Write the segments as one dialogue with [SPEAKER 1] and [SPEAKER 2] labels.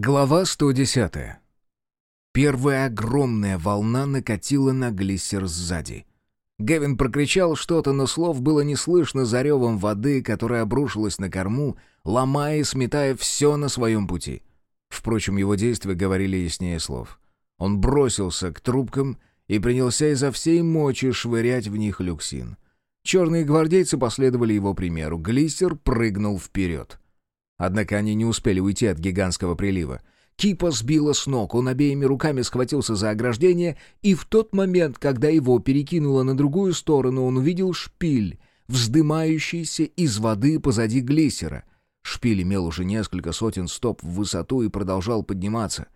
[SPEAKER 1] Глава 110. Первая огромная волна накатила на глиссер сзади. Гевин прокричал что-то, но слов было не слышно за ревом воды, которая обрушилась на корму, ломая и сметая все на своем пути. Впрочем, его действия говорили яснее слов. Он бросился к трубкам и принялся изо всей мочи швырять в них люксин. Черные гвардейцы последовали его примеру. Глиссер прыгнул вперед. Однако они не успели уйти от гигантского прилива. Кипа сбила с ног, он обеими руками схватился за ограждение, и в тот момент, когда его перекинуло на другую сторону, он увидел шпиль, вздымающийся из воды позади глиссера. Шпиль имел уже несколько сотен стоп в высоту и продолжал подниматься.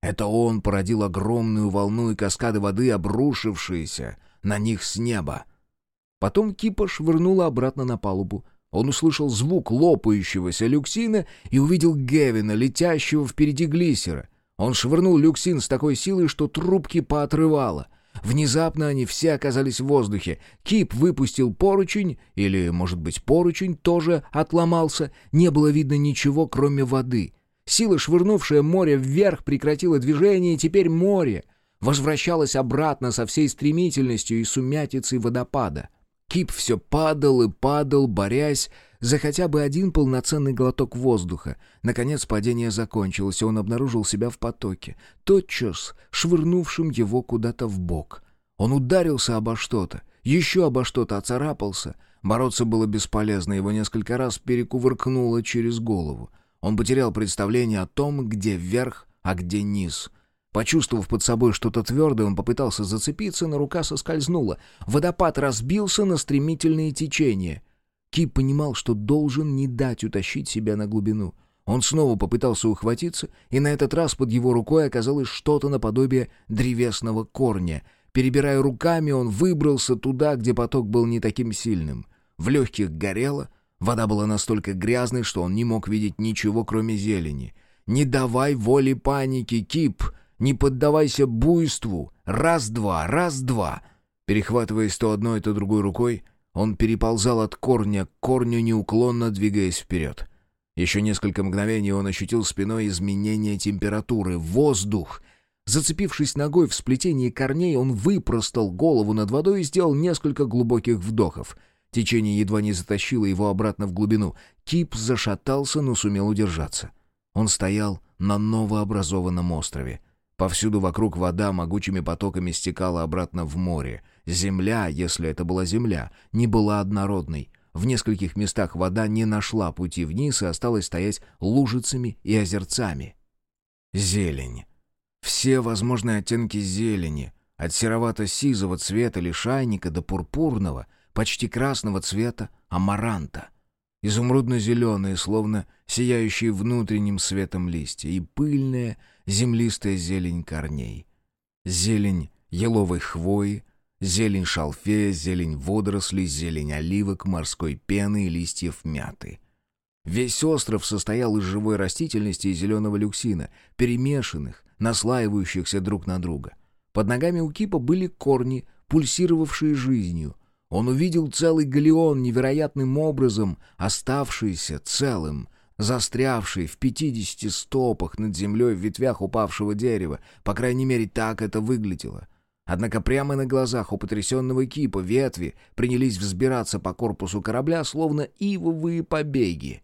[SPEAKER 1] Это он породил огромную волну и каскады воды, обрушившиеся на них с неба. Потом Кипа швырнула обратно на палубу, он услышал звук лопающегося люксина и увидел Гевина, летящего впереди глиссера. Он швырнул люксин с такой силой, что трубки поотрывало. Внезапно они все оказались в воздухе. Кип выпустил поручень, или, может быть, поручень тоже отломался. Не было видно ничего, кроме воды. Сила, швырнувшая море вверх, прекратила движение, и теперь море возвращалось обратно со всей стремительностью и сумятицей водопада. Кип все падал и падал, борясь за хотя бы один полноценный глоток воздуха. Наконец падение закончилось, и он обнаружил себя в потоке, тотчас швырнувшим его куда-то в бок. Он ударился обо что-то, еще обо что-то оцарапался. Бороться было бесполезно, его несколько раз перекувыркнуло через голову. Он потерял представление о том, где верх, а где низ — Почувствовав под собой что-то твердое, он попытался зацепиться, но рука соскользнула. Водопад разбился на стремительные течения. Кип понимал, что должен не дать утащить себя на глубину. Он снова попытался ухватиться, и на этот раз под его рукой оказалось что-то наподобие древесного корня. Перебирая руками, он выбрался туда, где поток был не таким сильным. В легких горело, вода была настолько грязной, что он не мог видеть ничего, кроме зелени. «Не давай воли панике, Кип!» Не поддавайся буйству. Раз-два, раз-два. Перехватываясь то одной, то другой рукой, он переползал от корня к корню, неуклонно двигаясь вперед. Еще несколько мгновений он ощутил спиной изменение температуры. Воздух! Зацепившись ногой в сплетении корней, он выпростал голову над водой и сделал несколько глубоких вдохов. Течение едва не затащило его обратно в глубину. Кип зашатался, но сумел удержаться. Он стоял на новообразованном острове. Повсюду вокруг вода могучими потоками стекала обратно в море. Земля, если это была земля, не была однородной. В нескольких местах вода не нашла пути вниз и осталась стоять лужицами и озерцами. Зелень. Все возможные оттенки зелени, от серовато-сизого цвета лишайника до пурпурного, почти красного цвета амаранта — изумрудно-зеленые, словно сияющие внутренним светом листья, и пыльная землистая зелень корней. Зелень еловой хвои, зелень шалфея, зелень водорослей, зелень оливок, морской пены и листьев мяты. Весь остров состоял из живой растительности и зеленого люксина, перемешанных, наслаивающихся друг на друга. Под ногами у кипа были корни, пульсировавшие жизнью — он увидел целый галеон, невероятным образом оставшийся целым, застрявший в пятидесяти стопах над землей в ветвях упавшего дерева. По крайней мере, так это выглядело. Однако прямо на глазах у потрясенного кипа ветви принялись взбираться по корпусу корабля, словно ивовые побеги.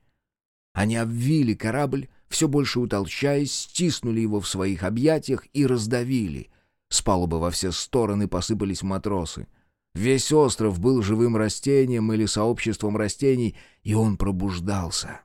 [SPEAKER 1] Они обвили корабль, все больше утолщаясь, стиснули его в своих объятиях и раздавили. С палубы во все стороны посыпались матросы — Весь остров был живым растением или сообществом растений, и он пробуждался.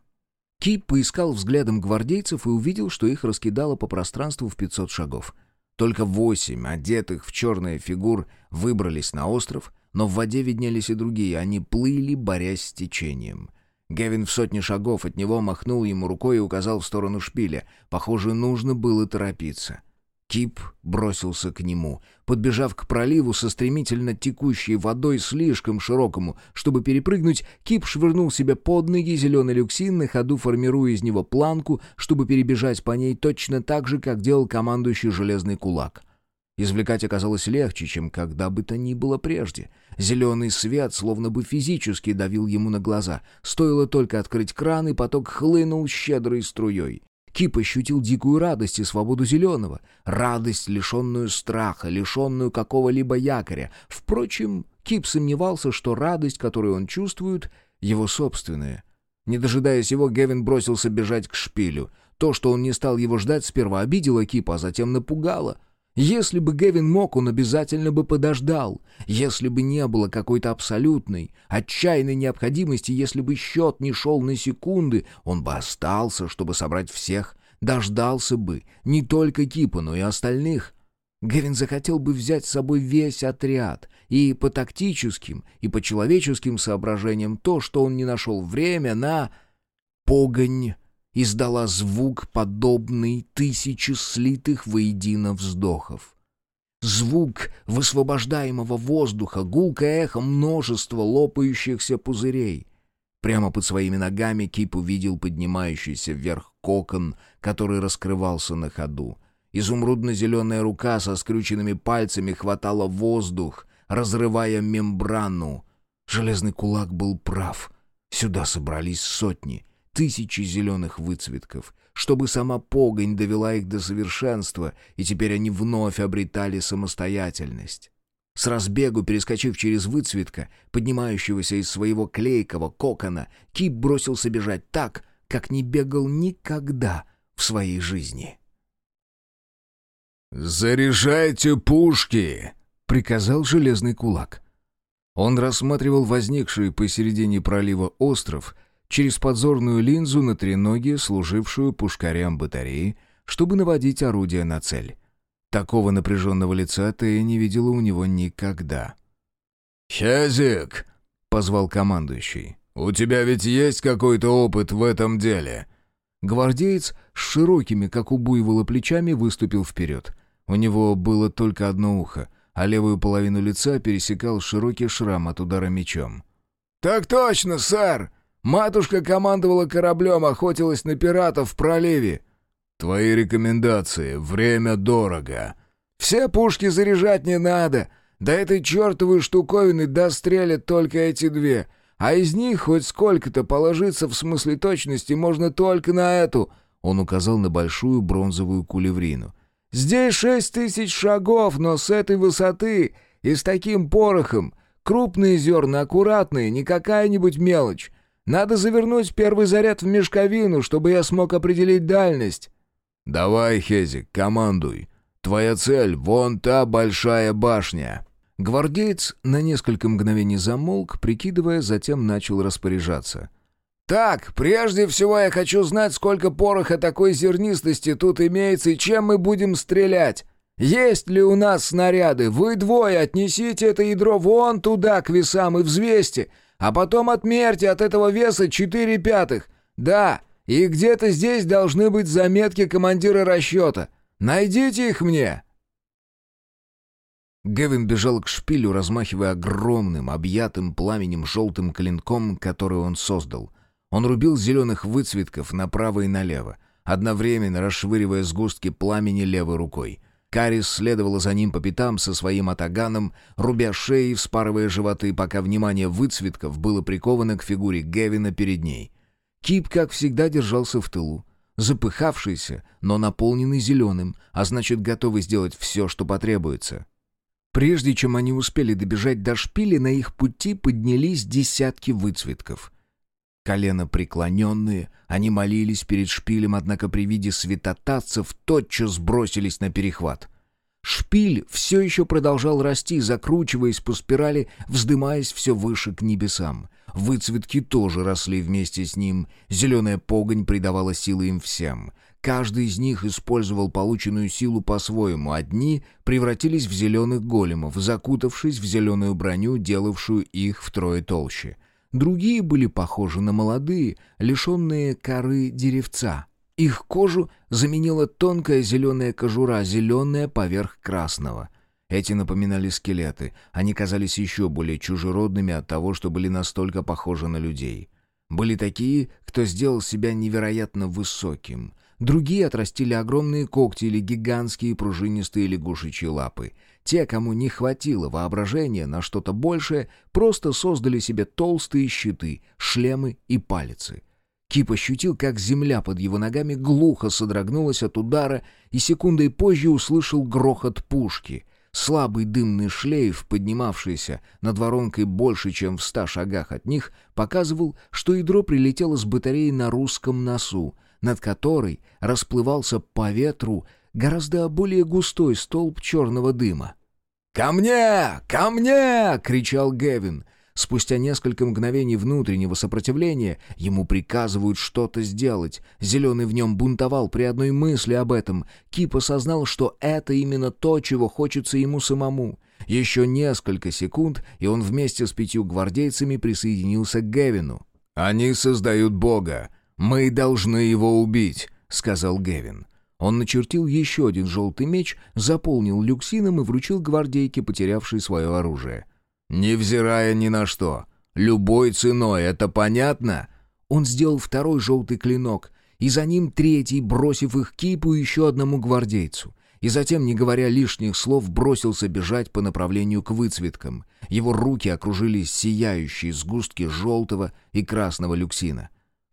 [SPEAKER 1] Кип поискал взглядом гвардейцев и увидел, что их раскидало по пространству в 500 шагов. Только восемь, одетых в черные фигур, выбрались на остров, но в воде виднелись и другие, они плыли, борясь с течением. Гевин в сотне шагов от него махнул ему рукой и указал в сторону шпиля. Похоже, нужно было торопиться. Кип бросился к нему. Подбежав к проливу со стремительно текущей водой слишком широкому, чтобы перепрыгнуть, Кип швырнул себе под ноги зеленый люксин, на ходу формируя из него планку, чтобы перебежать по ней точно так же, как делал командующий железный кулак. Извлекать оказалось легче, чем когда бы то ни было прежде. Зеленый свет словно бы физически давил ему на глаза. Стоило только открыть кран, и поток хлынул щедрой струей. Кип ощутил дикую радость и свободу зеленого, радость, лишенную страха, лишенную какого-либо якоря. Впрочем, Кип сомневался, что радость, которую он чувствует, его собственная. Не дожидаясь его, Гевин бросился бежать к шпилю. То, что он не стал его ждать, сперва обидело Кипа, а затем напугало. Если бы Гевин мог, он обязательно бы подождал. Если бы не было какой-то абсолютной, отчаянной необходимости, если бы счет не шел на секунды, он бы остался, чтобы собрать всех, дождался бы не только Кипа, но и остальных. Гевин захотел бы взять с собой весь отряд, и по тактическим, и по человеческим соображениям то, что он не нашел время на... Погонь издала звук, подобный тысячи слитых воедино вздохов. Звук высвобождаемого воздуха, гулкое эхо множества лопающихся пузырей. Прямо под своими ногами Кип увидел поднимающийся вверх кокон, который раскрывался на ходу. Изумрудно-зеленая рука со скрюченными пальцами хватала воздух, разрывая мембрану. Железный кулак был прав. Сюда собрались сотни, тысячи зеленых выцветков, чтобы сама погонь довела их до совершенства, и теперь они вновь обретали самостоятельность. С разбегу, перескочив через выцветка, поднимающегося из своего клейкого кокона, Кип бросился бежать так, как не бегал никогда в своей жизни.
[SPEAKER 2] «Заряжайте пушки!» — приказал железный кулак.
[SPEAKER 1] Он рассматривал возникший посередине пролива остров через подзорную линзу на треноге, служившую пушкарям батареи, чтобы наводить орудие на цель. Такого напряженного лица ты не видела у него никогда.
[SPEAKER 2] «Хезик!» — позвал командующий. «У тебя ведь есть какой-то опыт в этом деле?»
[SPEAKER 1] Гвардеец с широкими, как у буйвола, плечами выступил вперед. У него было только одно ухо, а левую половину лица пересекал широкий шрам от удара мечом.
[SPEAKER 2] «Так точно, сэр! Матушка командовала кораблем, охотилась на пиратов в проливе». «Твои рекомендации. Время дорого».
[SPEAKER 3] «Все пушки заряжать не надо. До этой чертовой штуковины дострелят только эти две. А из них хоть сколько-то положиться в смысле точности можно только на эту».
[SPEAKER 1] Он указал на большую бронзовую кулеврину.
[SPEAKER 3] Здесь шесть тысяч шагов, но с этой высоты и с таким порохом. Крупные зерна, аккуратные, не какая-нибудь мелочь. Надо завернуть первый заряд в мешковину, чтобы я смог определить дальность».
[SPEAKER 2] «Давай, Хезик, командуй. Твоя цель — вон та большая башня».
[SPEAKER 1] Гвардеец на несколько мгновений замолк, прикидывая, затем начал распоряжаться.
[SPEAKER 3] «Так, прежде всего я хочу знать, сколько пороха такой зернистости тут имеется и чем мы будем стрелять. Есть ли у нас снаряды? Вы двое отнесите это ядро вон туда, к весам, и взвесьте, а потом отмерьте от этого веса четыре пятых. Да, и где-то здесь должны быть заметки командира расчета. Найдите их мне».
[SPEAKER 1] Гевин бежал к шпилю, размахивая огромным, объятым пламенем желтым клинком, который он создал — он рубил зеленых выцветков направо и налево, одновременно расшвыривая сгустки пламени левой рукой. Карис следовала за ним по пятам со своим атаганом, рубя шеи вспарывая животы, пока внимание выцветков было приковано к фигуре Гевина перед ней. Кип, как всегда, держался в тылу. Запыхавшийся, но наполненный зеленым, а значит, готовый сделать все, что потребуется. Прежде чем они успели добежать до шпили, на их пути поднялись десятки выцветков — колено преклоненные, они молились перед шпилем, однако при виде святотатцев тотчас бросились на перехват. Шпиль все еще продолжал расти, закручиваясь по спирали, вздымаясь все выше к небесам. Выцветки тоже росли вместе с ним. Зеленая погонь придавала силы им всем. Каждый из них использовал полученную силу по-своему. Одни превратились в зеленых големов, закутавшись в зеленую броню, делавшую их втрое толще — Другие были похожи на молодые, лишенные коры деревца. Их кожу заменила тонкая зеленая кожура, зеленая поверх красного. Эти напоминали скелеты. Они казались еще более чужеродными от того, что были настолько похожи на людей. Были такие, кто сделал себя невероятно высоким. Другие отрастили огромные когти или гигантские пружинистые лягушечьи лапы. Те, кому не хватило воображения на что-то большее, просто создали себе толстые щиты, шлемы и палицы. Кип ощутил, как земля под его ногами глухо содрогнулась от удара и секундой позже услышал грохот пушки. Слабый дымный шлейф, поднимавшийся над воронкой больше, чем в ста шагах от них, показывал, что ядро прилетело с батареи на русском носу, над которой расплывался по ветру гораздо более густой столб черного дыма.
[SPEAKER 3] «Ко мне! Ко мне!» — кричал Гевин.
[SPEAKER 1] Спустя несколько мгновений внутреннего сопротивления ему приказывают что-то сделать. Зеленый в нем бунтовал при одной мысли об этом. Кип осознал, что это именно то, чего хочется ему самому. Еще несколько секунд, и он вместе с пятью гвардейцами присоединился к Гевину.
[SPEAKER 2] «Они создают Бога. Мы должны его убить», — сказал Гевин.
[SPEAKER 1] Он начертил еще один желтый меч, заполнил люксином и вручил гвардейке, потерявшей свое оружие.
[SPEAKER 2] «Невзирая ни на что. Любой ценой, это понятно?»
[SPEAKER 1] Он сделал второй желтый клинок, и за ним третий, бросив их кипу еще одному гвардейцу. И затем, не говоря лишних слов, бросился бежать по направлению к выцветкам. Его руки окружили сияющие сгустки желтого и красного люксина.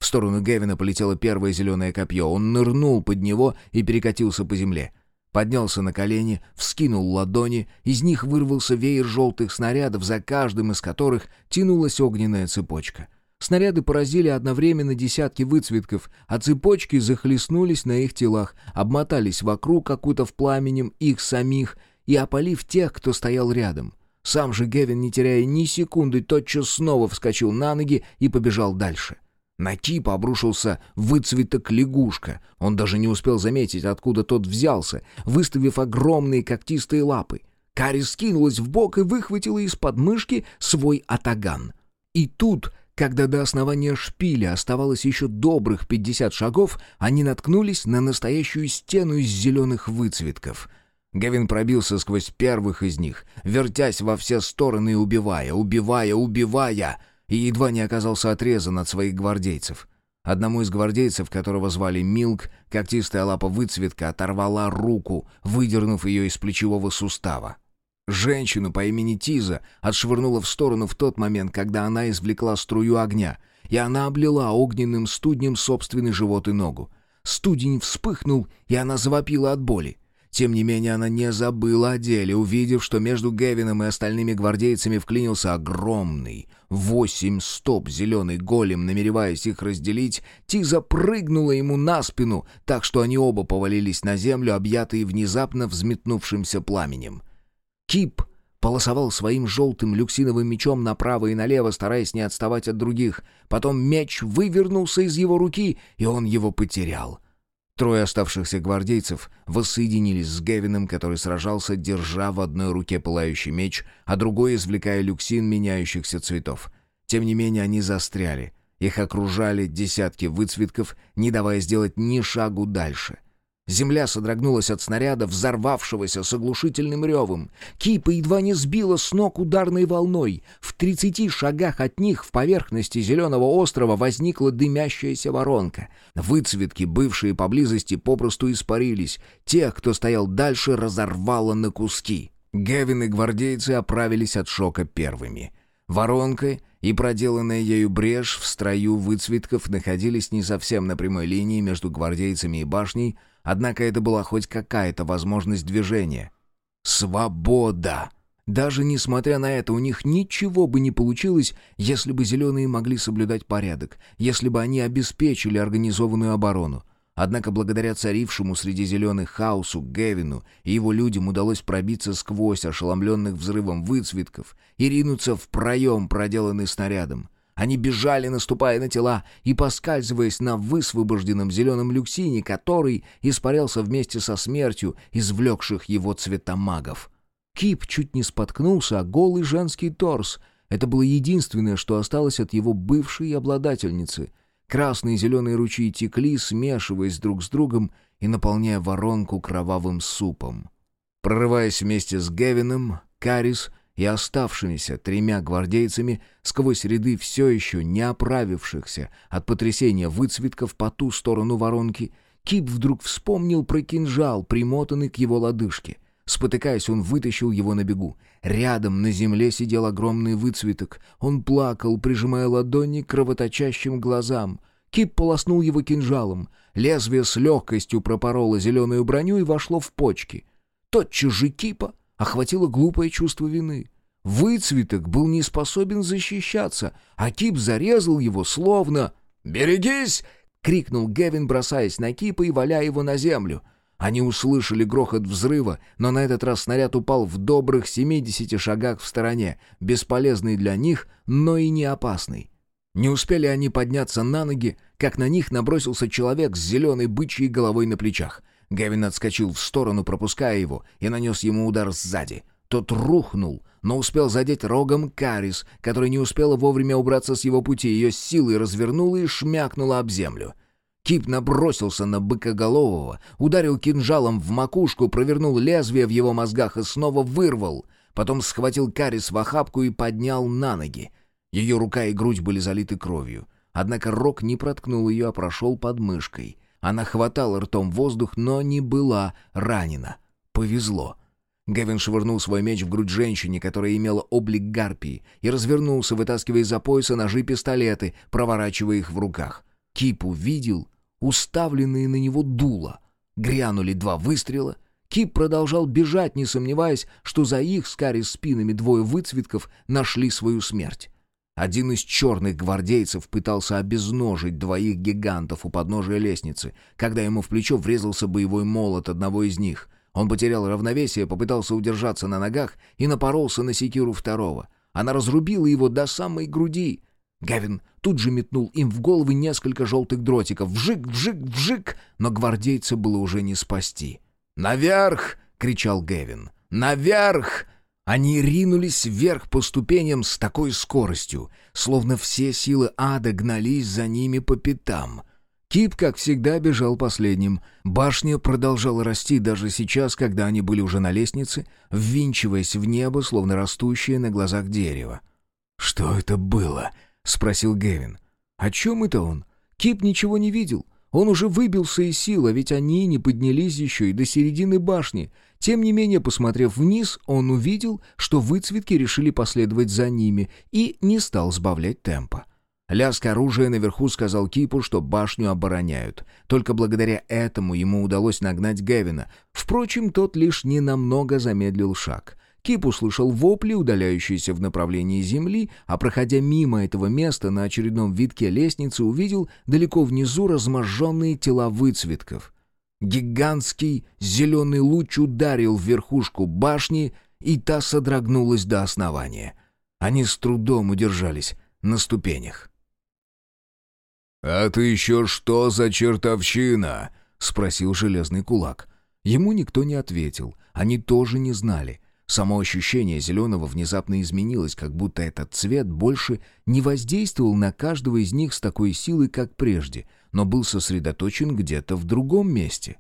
[SPEAKER 1] В сторону Гевина полетело первое зеленое копье. Он нырнул под него и перекатился по земле. Поднялся на колени, вскинул ладони, из них вырвался веер желтых снарядов, за каждым из которых тянулась огненная цепочка. Снаряды поразили одновременно десятки выцветков, а цепочки захлестнулись на их телах, обмотались вокруг, окутав пламенем их самих и опалив тех, кто стоял рядом. Сам же Гевин, не теряя ни секунды, тотчас снова вскочил на ноги и побежал дальше. На Кипа обрушился выцветок лягушка. Он даже не успел заметить, откуда тот взялся, выставив огромные когтистые лапы. Кари скинулась в бок и выхватила из подмышки свой атаган. И тут, когда до основания шпиля оставалось еще добрых пятьдесят шагов, они наткнулись на настоящую стену из зеленых выцветков. Гевин пробился сквозь первых из них, вертясь во все стороны и убивая, убивая, убивая — и едва не оказался отрезан от своих гвардейцев. Одному из гвардейцев, которого звали Милк, когтистая лапа выцветка оторвала руку, выдернув ее из плечевого сустава. Женщину по имени Тиза отшвырнула в сторону в тот момент, когда она извлекла струю огня, и она облила огненным студнем собственный живот и ногу. Студень вспыхнул, и она завопила от боли. Тем не менее, она не забыла о деле, увидев, что между Гевином и остальными гвардейцами вклинился огромный, восемь стоп зеленый голем, намереваясь их разделить, Тиза прыгнула ему на спину, так что они оба повалились на землю, объятые внезапно взметнувшимся пламенем. Кип полосовал своим желтым люксиновым мечом направо и налево, стараясь не отставать от других. Потом меч вывернулся из его руки, и он его потерял — Трое оставшихся гвардейцев воссоединились с Гевином, который сражался, держа в одной руке пылающий меч, а другой извлекая люксин меняющихся цветов. Тем не менее они застряли. Их окружали десятки выцветков, не давая сделать ни шагу дальше. Земля содрогнулась от снаряда, взорвавшегося с оглушительным ревом. Кипа едва не сбила с ног ударной волной. В тридцати шагах от них в поверхности зеленого острова возникла дымящаяся воронка. Выцветки, бывшие поблизости, попросту испарились. Тех, кто стоял дальше, разорвало на куски. Гевин и гвардейцы оправились от шока первыми. Воронка и проделанная ею брешь в строю выцветков находились не совсем на прямой линии между гвардейцами и башней, Однако это была хоть какая-то возможность движения. Свобода! Даже несмотря на это, у них ничего бы не получилось, если бы зеленые могли соблюдать порядок, если бы они обеспечили организованную оборону. Однако благодаря царившему среди зеленых хаосу Гевину и его людям удалось пробиться сквозь ошеломленных взрывом выцветков и ринуться в проем, проделанный снарядом. Они бежали, наступая на тела и поскальзываясь на высвобожденном зеленом люксине, который испарялся вместе со смертью извлекших его цветомагов. Кип чуть не споткнулся, а голый женский торс — это было единственное, что осталось от его бывшей обладательницы. Красные и зеленые ручьи текли, смешиваясь друг с другом и наполняя воронку кровавым супом. Прорываясь вместе с Гевином, Карис — и оставшимися тремя гвардейцами сквозь ряды все еще не оправившихся от потрясения выцветков по ту сторону воронки, Кип вдруг вспомнил про кинжал, примотанный к его лодыжке. Спотыкаясь, он вытащил его на бегу. Рядом на земле сидел огромный выцветок. Он плакал, прижимая ладони к кровоточащим глазам — Кип полоснул его кинжалом. Лезвие с легкостью пропороло зеленую броню и вошло в почки. Тотчас же Кипа охватило глупое чувство вины. Выцветок был не способен защищаться, а Кип зарезал его словно...
[SPEAKER 3] «Берегись!»
[SPEAKER 1] — крикнул Гевин, бросаясь на Кипа и валяя его на землю. Они услышали грохот взрыва, но на этот раз снаряд упал в добрых 70 шагах в стороне, бесполезный для них, но и не опасный. Не успели они подняться на ноги, как на них набросился человек с зеленой бычьей головой на плечах. Гевин отскочил в сторону, пропуская его, и нанес ему удар сзади. Тот рухнул, но успел задеть рогом Карис, который не успела вовремя убраться с его пути, ее силой развернула и шмякнула об землю. Кип набросился на быкоголового, ударил кинжалом в макушку, провернул лезвие в его мозгах и снова вырвал. Потом схватил Карис в охапку и поднял на ноги. Ее рука и грудь были залиты кровью. Однако рог не проткнул ее, а прошел под мышкой. Она хватала ртом воздух, но не была ранена. Повезло. Гевин швырнул свой меч в грудь женщине, которая имела облик гарпии, и развернулся, вытаскивая из-за пояса ножи-пистолеты, проворачивая их в руках. Кип увидел, уставленные на него дула. Грянули два выстрела. Кип продолжал бежать, не сомневаясь, что за их с Карри спинами двое выцветков нашли свою смерть. Один из черных гвардейцев пытался обезножить двоих гигантов у подножия лестницы, когда ему в плечо врезался боевой молот одного из них. Он потерял равновесие, попытался удержаться на ногах и напоролся на секиру второго. Она разрубила его до самой груди. Гавин тут же метнул им в головы несколько желтых дротиков. Вжик, вжик, вжик! Но гвардейца было уже не спасти. «Наверх!» — кричал Гевин. «Наверх!» Они ринулись вверх по ступеням с такой скоростью, словно все силы ада гнались за ними по пятам. Кип, как всегда, бежал последним. Башня продолжала расти даже сейчас, когда они были уже на лестнице, ввинчиваясь в небо, словно растущее на глазах дерево. «Что это было?» — спросил Гевин. «О чем это он? Кип ничего не видел. Он уже выбился из сил, а ведь они не поднялись еще и до середины башни. Тем не менее, посмотрев вниз, он увидел, что выцветки решили последовать за ними и не стал сбавлять темпа. Лязг оружия наверху сказал Кипу, что башню обороняют. Только благодаря этому ему удалось нагнать Гевина. Впрочем, тот лишь ненамного замедлил шаг. Кип услышал вопли, удаляющиеся в направлении земли, а проходя мимо этого места на очередном витке лестницы увидел далеко внизу разможженные тела выцветков. Гигантский зеленый луч ударил в верхушку башни, и та содрогнулась до основания. Они с трудом удержались на ступенях.
[SPEAKER 2] «А ты еще что за чертовщина?» — спросил железный кулак.
[SPEAKER 1] Ему никто не ответил, они тоже не знали — Само ощущение зеленого внезапно изменилось, как будто этот цвет больше не воздействовал на каждого из них с такой силой, как прежде, но был сосредоточен где-то в другом месте.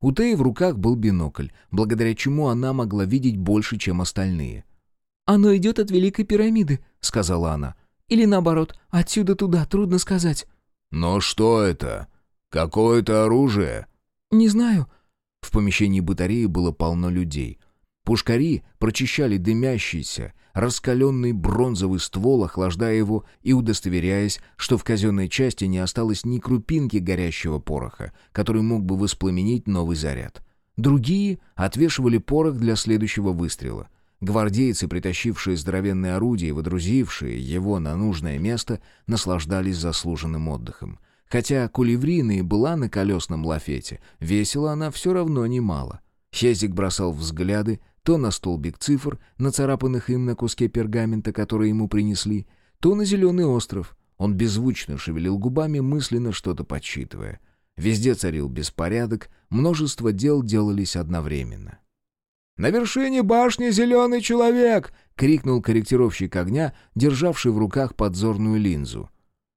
[SPEAKER 1] У Теи в руках был бинокль, благодаря чему она могла видеть больше, чем остальные.
[SPEAKER 4] «Оно идет от Великой пирамиды», — сказала она. «Или наоборот, отсюда туда, трудно сказать».
[SPEAKER 2] «Но что это? Какое-то оружие?»
[SPEAKER 4] «Не знаю».
[SPEAKER 1] В помещении батареи было полно людей. Пушкари прочищали дымящийся, раскаленный бронзовый ствол, охлаждая его и удостоверяясь, что в казенной части не осталось ни крупинки горящего пороха, который мог бы воспламенить новый заряд. Другие отвешивали порох для следующего выстрела. Гвардейцы, притащившие здоровенное орудие и водрузившие его на нужное место, наслаждались заслуженным отдыхом. Хотя кулеврина и была на колесном лафете, весила она все равно немало. Хезик бросал взгляды то на столбик цифр, нацарапанных им на куске пергамента, который ему принесли, то на зеленый остров. Он беззвучно шевелил губами, мысленно что-то подсчитывая. Везде царил беспорядок, множество дел делались одновременно. «На вершине башни зеленый человек!» — крикнул корректировщик огня, державший в руках подзорную линзу.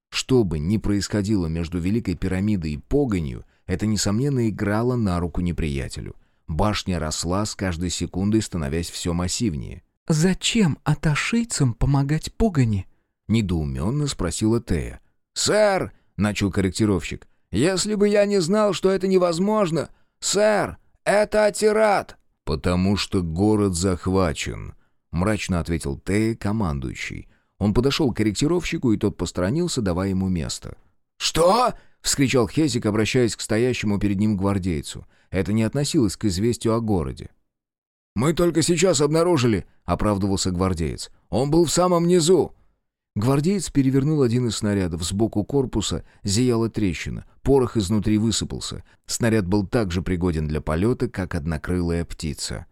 [SPEAKER 1] Что бы ни происходило между Великой пирамидой и погонью, это, несомненно, играло на руку неприятелю — Башня росла с каждой секундой, становясь все массивнее.
[SPEAKER 4] «Зачем аташийцам помогать погоне?»
[SPEAKER 1] — недоуменно спросила Тея.
[SPEAKER 3] «Сэр!» — начал корректировщик. «Если бы я не знал, что это невозможно... Сэр, это атират!»
[SPEAKER 2] «Потому что город захвачен», — мрачно ответил Тея, командующий.
[SPEAKER 1] Он подошел к корректировщику, и тот посторонился, давая ему место.
[SPEAKER 3] «Что?»
[SPEAKER 1] — вскричал Хезик, обращаясь к стоящему перед ним гвардейцу. Это не относилось к известию о городе.
[SPEAKER 3] «Мы только сейчас обнаружили», — оправдывался гвардеец. «Он был в самом низу».
[SPEAKER 1] Гвардеец перевернул один из снарядов. Сбоку корпуса зияла трещина. Порох изнутри высыпался. Снаряд был так же пригоден для полета, как однокрылая птица.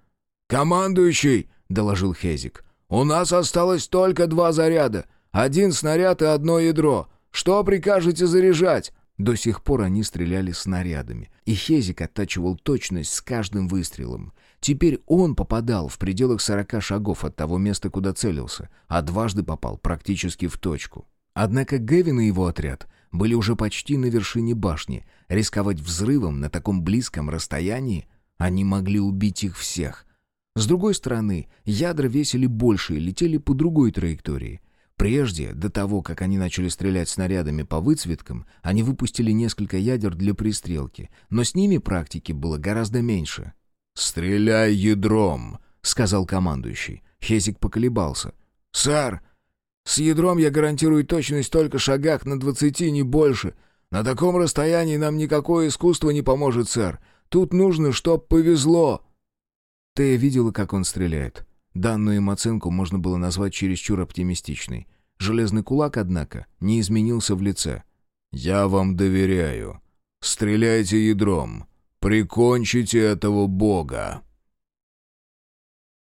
[SPEAKER 3] «Командующий!» — доложил Хезик. «У нас осталось только два заряда. Один снаряд и одно ядро. Что прикажете заряжать?»
[SPEAKER 1] До сих пор они стреляли снарядами, и Хезик оттачивал точность с каждым выстрелом. Теперь он попадал в пределах сорока шагов от того места, куда целился, а дважды попал практически в точку. Однако Гевин и его отряд были уже почти на вершине башни. Рисковать взрывом на таком близком расстоянии они могли убить их всех. С другой стороны, ядра весили больше и летели по другой траектории. Прежде, до того, как они начали стрелять снарядами по выцветкам, они выпустили несколько ядер для пристрелки, но с ними практики было гораздо меньше.
[SPEAKER 2] «Стреляй ядром», — сказал командующий.
[SPEAKER 1] Хезик поколебался.
[SPEAKER 3] «Сэр, с ядром я гарантирую точность только шагах на двадцати, не больше. На таком расстоянии нам никакое искусство не поможет, сэр. Тут нужно, чтоб повезло».
[SPEAKER 1] Тея видела, как он стреляет. Данную им оценку можно было назвать чересчур оптимистичной. Железный кулак, однако, не изменился в лице.
[SPEAKER 2] «Я вам доверяю. Стреляйте ядром. Прикончите этого бога!»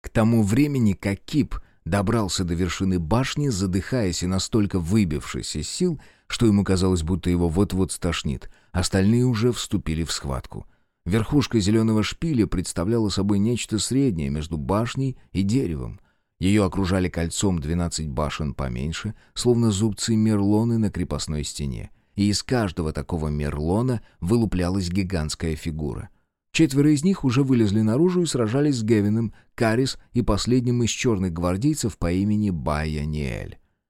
[SPEAKER 1] К тому времени, как Кип добрался до вершины башни, задыхаясь и настолько выбившись из сил, что ему казалось, будто его вот-вот стошнит, остальные уже вступили в схватку — Верхушка зеленого шпиля представляла собой нечто среднее между башней и деревом. Ее окружали кольцом двенадцать башен поменьше, словно зубцы мерлоны на крепостной стене. И из каждого такого мерлона вылуплялась гигантская фигура. Четверо из них уже вылезли наружу и сражались с Гевином, Карис и последним из черных гвардейцев по имени Байя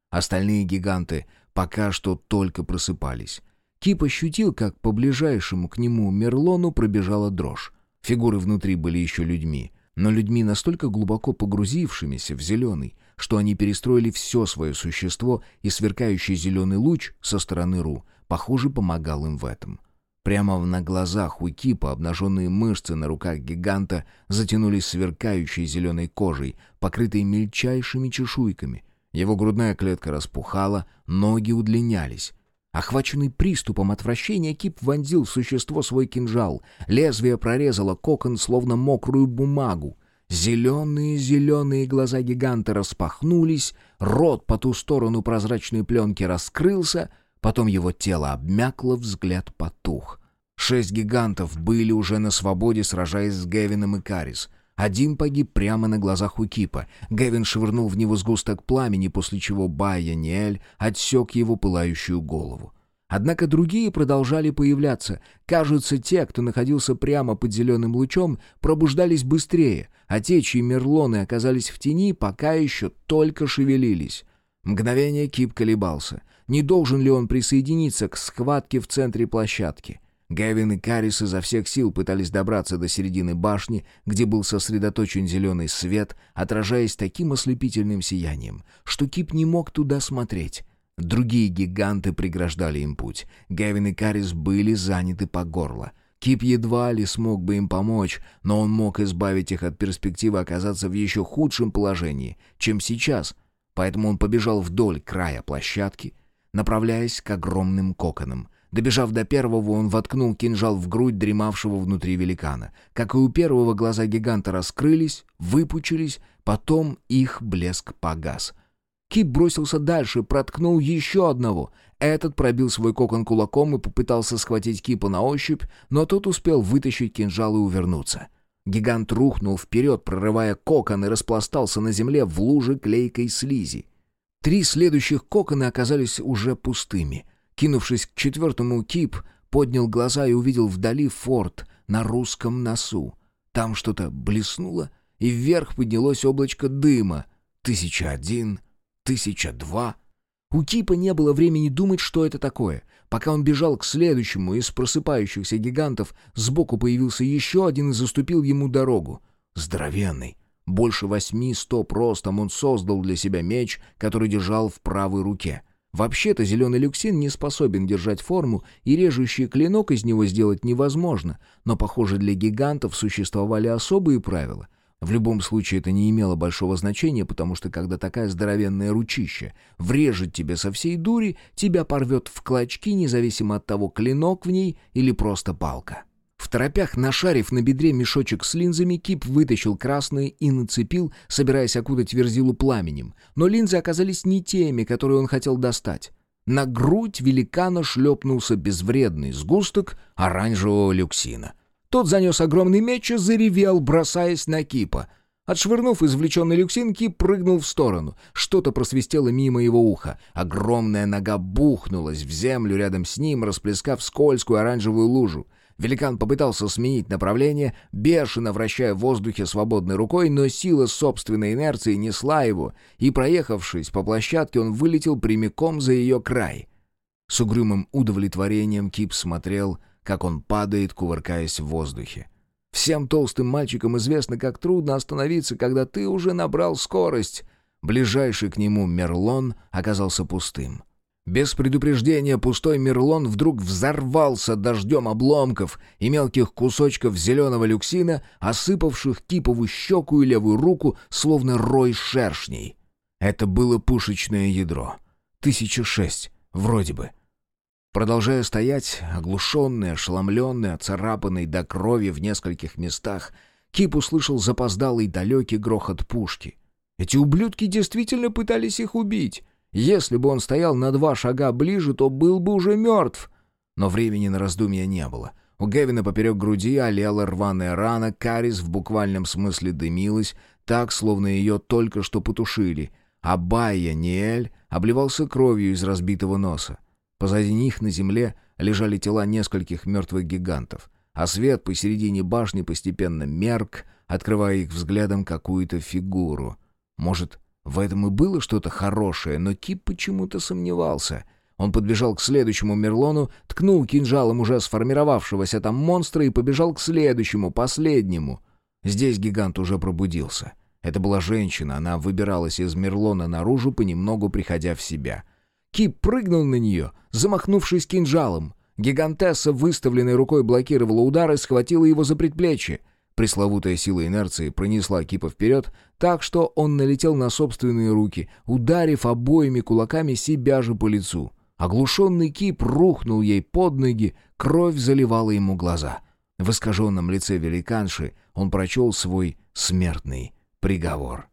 [SPEAKER 1] Остальные гиганты пока что только просыпались. Кип ощутил, как по ближайшему к нему Мерлону пробежала дрожь. Фигуры внутри были еще людьми, но людьми настолько глубоко погрузившимися в зеленый, что они перестроили все свое существо, и сверкающий зеленый луч со стороны Ру, похоже, помогал им в этом. Прямо на глазах у Кипа обнаженные мышцы на руках гиганта затянулись сверкающей зеленой кожей, покрытой мельчайшими чешуйками. Его грудная клетка распухала, ноги удлинялись. Охваченный приступом отвращения, Кип вонзил в существо свой кинжал. Лезвие прорезало кокон, словно мокрую бумагу. Зеленые-зеленые глаза гиганта распахнулись, рот по ту сторону прозрачной пленки раскрылся, потом его тело обмякло, взгляд потух. Шесть гигантов были уже на свободе, сражаясь с Гевином и Карис — один погиб прямо на глазах у Кипа. Гевин швырнул в него сгусток пламени, после чего Байя Ниэль отсек его пылающую голову. Однако другие продолжали появляться. Кажется, те, кто находился прямо под зеленым лучом, пробуждались быстрее, а те, чьи мерлоны оказались в тени, пока еще только шевелились. Мгновение Кип колебался. Не должен ли он присоединиться к схватке в центре площадки? Гавин и Карис изо всех сил пытались добраться до середины башни, где был сосредоточен зеленый свет, отражаясь таким ослепительным сиянием, что Кип не мог туда смотреть. Другие гиганты преграждали им путь. Гавин и Карис были заняты по горло. Кип едва ли смог бы им помочь, но он мог избавить их от перспективы оказаться в еще худшем положении, чем сейчас, поэтому он побежал вдоль края площадки, направляясь к огромным коконам — Добежав до первого, он воткнул кинжал в грудь дремавшего внутри великана. Как и у первого, глаза гиганта раскрылись, выпучились, потом их блеск погас. Кип бросился дальше, проткнул еще одного. Этот пробил свой кокон кулаком и попытался схватить Кипа на ощупь, но тот успел вытащить кинжал и увернуться. Гигант рухнул вперед, прорывая кокон, и распластался на земле в луже клейкой слизи. Три следующих кокона оказались уже пустыми — Кинувшись к четвертому, Кип поднял глаза и увидел вдали форт на русском носу. Там что-то блеснуло, и вверх поднялось облачко дыма. Тысяча один, тысяча два. У Кипа не было времени думать, что это такое. Пока он бежал к следующему из просыпающихся гигантов, сбоку появился еще один и заступил ему дорогу. Здоровенный. Больше восьми стоп ростом он создал для себя меч, который держал в правой руке — Вообще-то зеленый люксин не способен держать форму, и режущий клинок из него сделать невозможно, но, похоже, для гигантов существовали особые правила. В любом случае это не имело большого значения, потому что когда такая здоровенная ручища врежет тебе со всей дури, тебя порвет в клочки, независимо от того, клинок в ней или просто палка. В торопях, нашарив на бедре мешочек с линзами, Кип вытащил красные и нацепил, собираясь окутать верзилу пламенем. Но линзы оказались не теми, которые он хотел достать. На грудь великана шлепнулся безвредный сгусток оранжевого люксина. Тот занес огромный меч и заревел, бросаясь на Кипа. Отшвырнув извлеченный люксин, Кип прыгнул в сторону. Что-то просвистело мимо его уха. Огромная нога бухнулась в землю рядом с ним, расплескав скользкую оранжевую лужу. Великан попытался сменить направление, бешено вращая в воздухе свободной рукой, но сила собственной инерции несла его, и, проехавшись по площадке, он вылетел прямиком за ее край. С угрюмым удовлетворением Кип смотрел, как он падает, кувыркаясь в воздухе. Всем толстым мальчикам известно, как трудно остановиться, когда ты уже набрал скорость. Ближайший к нему Мерлон оказался пустым. Без предупреждения пустой Мерлон вдруг взорвался дождем обломков и мелких кусочков зеленого люксина, осыпавших Кипову щеку и левую руку, словно рой шершней. Это было пушечное ядро. Тысяча шесть, вроде бы. Продолжая стоять, оглушенный, ошеломленный, оцарапанный до крови в нескольких местах, Кип услышал запоздалый далекий грохот пушки. Эти ублюдки действительно пытались их убить. Если бы он стоял на два шага ближе, то был бы уже мертв. Но времени на раздумья не было. У Гевина поперек груди олела рваная рана, карис в буквальном смысле дымилась, так, словно ее только что потушили, а Байя Ниэль обливался кровью из разбитого носа. Позади них на земле лежали тела нескольких мертвых гигантов, а свет посередине башни постепенно мерк, открывая их взглядом какую-то фигуру. Может, в этом и было что-то хорошее, но Кип почему-то сомневался. Он подбежал к следующему Мерлону, ткнул кинжалом уже сформировавшегося там монстра и побежал к следующему, последнему. Здесь гигант уже пробудился. Это была женщина, она выбиралась из Мерлона наружу, понемногу приходя в себя. Кип прыгнул на нее, замахнувшись кинжалом. Гигантесса, выставленной рукой, блокировала удар и схватила его за предплечье. Пресловутая сила инерции пронесла Кипа вперед, так что он налетел на собственные руки, ударив обоими кулаками себя же по лицу. Оглушенный Кип рухнул ей под ноги, кровь заливала ему глаза. В искаженном лице великанши он прочел свой смертный приговор.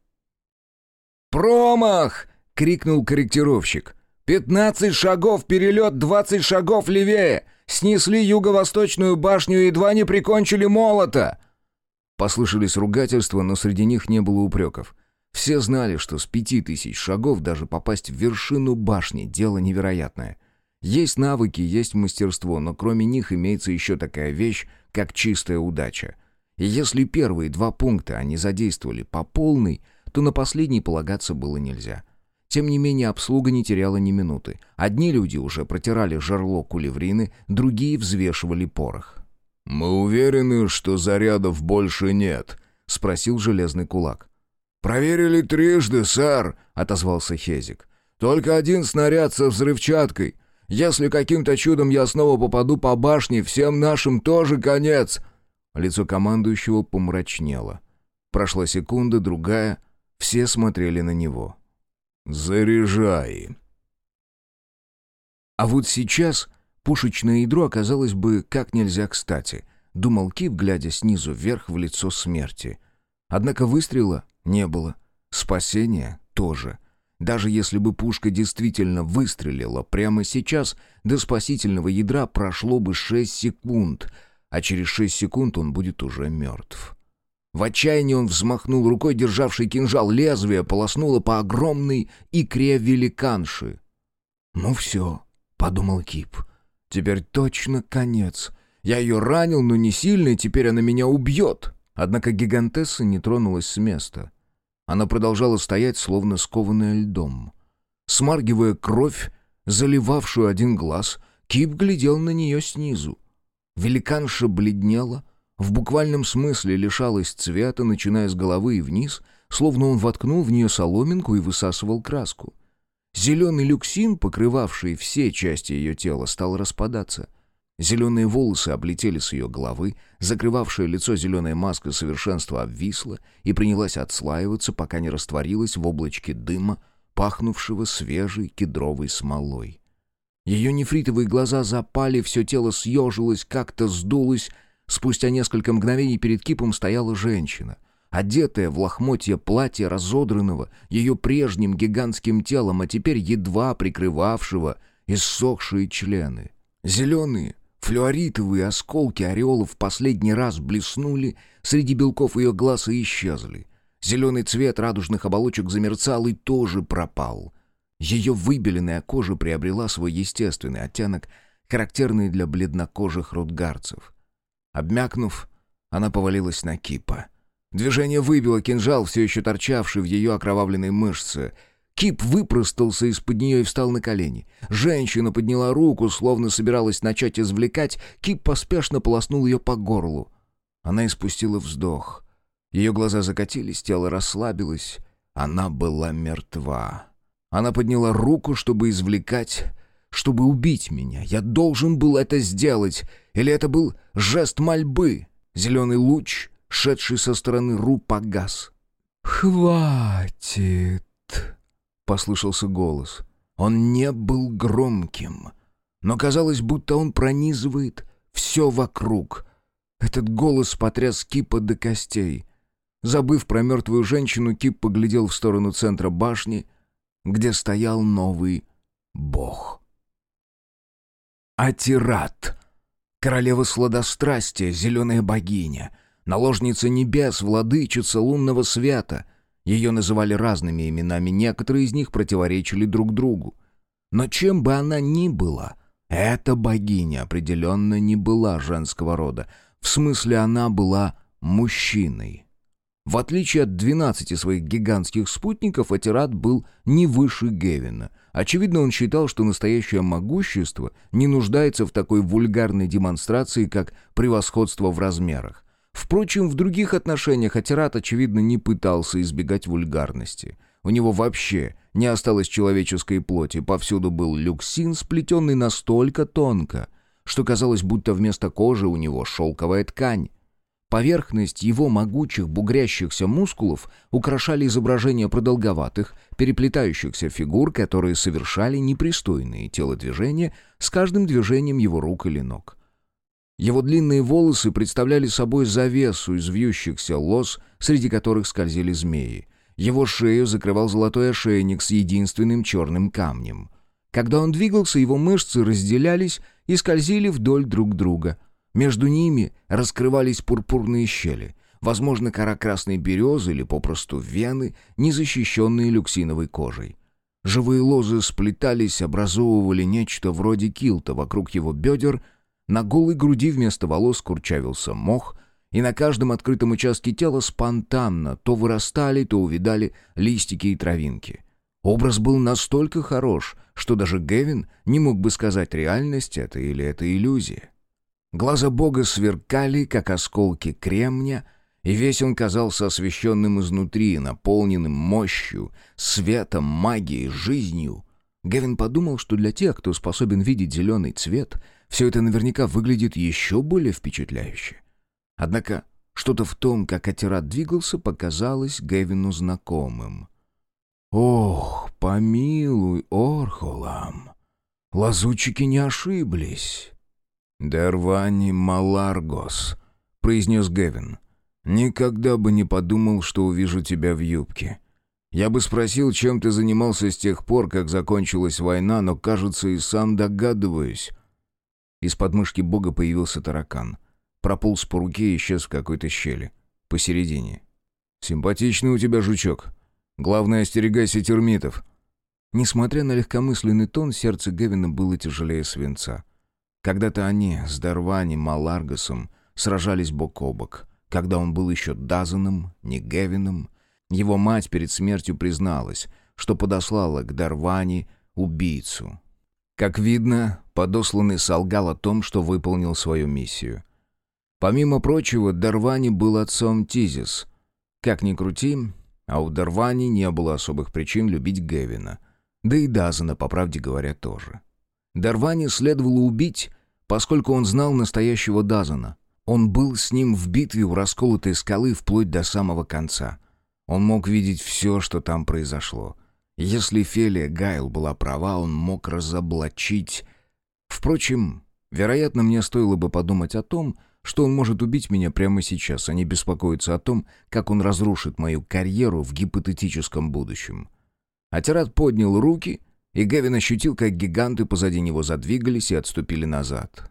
[SPEAKER 3] «Промах!» — крикнул корректировщик. «Пятнадцать шагов перелет, двадцать шагов левее! Снесли юго-восточную башню и едва не прикончили молота!»
[SPEAKER 1] Послышались ругательства, но среди них не было упреков. Все знали, что с пяти тысяч шагов даже попасть в вершину башни — дело невероятное. Есть навыки, есть мастерство, но кроме них имеется еще такая вещь, как чистая удача. И если первые два пункта они задействовали по полной, то на последний полагаться было нельзя. Тем не менее, обслуга не теряла ни минуты. Одни люди уже протирали жерло кулеврины, другие взвешивали порох.
[SPEAKER 2] «Мы уверены, что зарядов больше нет?» — спросил железный кулак.
[SPEAKER 3] «Проверили трижды, сэр», — отозвался Хезик. «Только один снаряд со взрывчаткой. Если каким-то чудом я снова попаду по башне, всем нашим тоже конец».
[SPEAKER 1] Лицо командующего помрачнело. Прошла секунда, другая. Все смотрели на него.
[SPEAKER 2] «Заряжай».
[SPEAKER 1] А вот сейчас Пушечное ядро оказалось бы как нельзя кстати, думал Кип, глядя снизу вверх в лицо смерти. Однако выстрела не было, спасения тоже. Даже если бы пушка действительно выстрелила прямо сейчас, до спасительного ядра прошло бы шесть секунд, а через шесть секунд он будет уже мертв. В отчаянии он взмахнул рукой, державший кинжал. Лезвие полоснуло по огромной икре великанши. «Ну все», — подумал Кип, — Теперь точно конец. Я ее ранил, но не сильно, и теперь она меня убьет. Однако гигантесса не тронулась с места. Она продолжала стоять, словно скованная льдом. Смаргивая кровь, заливавшую один глаз, Кип глядел на нее снизу. Великанша бледнела, в буквальном смысле лишалась цвета, начиная с головы и вниз, словно он воткнул в нее соломинку и высасывал краску. Зеленый люксин, покрывавший все части ее тела, стал распадаться. Зеленые волосы облетели с ее головы, закрывавшая лицо зеленая маска совершенства обвисла и принялась отслаиваться, пока не растворилась в облачке дыма, пахнувшего свежей кедровой смолой. Ее нефритовые глаза запали, все тело съежилось, как-то сдулось. Спустя несколько мгновений перед кипом стояла женщина, одетая в лохмотье платья разодранного, ее прежним гигантским телом, а теперь едва прикрывавшего иссохшие члены. Зеленые, флюоритовые осколки ореолов в последний раз блеснули, среди белков ее глаз и исчезли. Зеленый цвет радужных оболочек замерцал и тоже пропал. Ее выбеленная кожа приобрела свой естественный оттенок, характерный для бледнокожих рудгарцев. Обмякнув, она повалилась на кипа. Движение выбило кинжал, все еще торчавший в ее окровавленной мышце. Кип выпростался из-под нее и встал на колени. Женщина подняла руку, словно собиралась начать извлекать. Кип поспешно полоснул ее по горлу. Она испустила вздох. Ее глаза закатились, тело расслабилось. Она была мертва. Она подняла руку, чтобы извлекать, чтобы убить меня. Я должен был это сделать. Или это был жест мольбы? Зеленый луч, шедший со стороны Ру, погас.
[SPEAKER 3] «Хватит!»
[SPEAKER 1] — послышался голос. Он не был громким, но казалось, будто он пронизывает все вокруг. Этот голос потряс Кипа до костей. Забыв про мертвую женщину, Кип поглядел в сторону центра башни — где стоял новый бог. Атират, королева сладострастия, зеленая богиня, наложница небес, владычица лунного света. Ее называли разными именами, некоторые из них противоречили друг другу. Но чем бы она ни была, эта богиня определенно не была женского рода. В смысле, она была мужчиной. В отличие от 12 своих гигантских спутников, Атират был не выше Гевина. Очевидно, он считал, что настоящее могущество не нуждается в такой вульгарной демонстрации, как превосходство в размерах. Впрочем, в других отношениях Атират, очевидно, не пытался избегать вульгарности. У него вообще не осталось человеческой плоти, повсюду был люксин, сплетенный настолько тонко, что казалось, будто вместо кожи у него шелковая ткань. Поверхность его могучих бугрящихся мускулов украшали изображения продолговатых, переплетающихся фигур, которые совершали непристойные телодвижения с каждым движением его рук или ног. Его длинные волосы представляли собой завесу из вьющихся лос, среди которых скользили змеи. Его шею закрывал золотой ошейник с единственным черным камнем. Когда он двигался, его мышцы разделялись и скользили вдоль друг друга — между ними раскрывались пурпурные щели, возможно, кора красной березы или попросту вены, не защищенные люксиновой кожей. Живые лозы сплетались, образовывали нечто вроде килта вокруг его бедер, на голой груди вместо волос курчавился мох, и на каждом открытом участке тела спонтанно то вырастали, то увидали листики и травинки. Образ был настолько хорош, что даже Гевин не мог бы сказать, реальность это или это иллюзия. Глаза Бога сверкали, как осколки кремня, и весь он казался освещенным изнутри, наполненным мощью, светом, магией, жизнью. Гевин подумал, что для тех, кто способен видеть зеленый цвет, все это наверняка выглядит еще более впечатляюще. Однако что-то в том, как Атират двигался, показалось Гевину знакомым. «Ох, помилуй, Орхолам! Лазутчики не ошиблись!» «Дарвани Маларгос», — произнес Гевин. «Никогда бы не подумал, что увижу тебя в юбке. Я бы спросил, чем ты занимался с тех пор, как закончилась война, но, кажется, и сам догадываюсь». Из подмышки бога появился таракан. Прополз по руке и исчез в какой-то щели. Посередине. «Симпатичный у тебя жучок. Главное, остерегайся термитов». Несмотря на легкомысленный тон, сердце Гевина было тяжелее свинца. Когда-то они с Дарвани Маларгасом сражались бок о бок, когда он был еще Дазаном, не Гевином. Его мать перед смертью призналась, что подослала к Дарвани убийцу. Как видно, подосланный солгал о том, что выполнил свою миссию. Помимо прочего, Дарвани был отцом Тизис. Как ни крути, а у Дарвани не было особых причин любить Гевина. Да и Дазана, по правде говоря, тоже. Дарвани следовало убить, поскольку он знал настоящего Дазана. Он был с ним в битве у расколотой скалы вплоть до самого конца. Он мог видеть все, что там произошло. Если Фелия Гайл была права, он мог разоблачить... Впрочем, вероятно, мне стоило бы подумать о том, что он может убить меня прямо сейчас, а не беспокоиться о том, как он разрушит мою карьеру в гипотетическом будущем. Атират поднял руки, и Гевин ощутил, как гиганты позади него задвигались и отступили назад.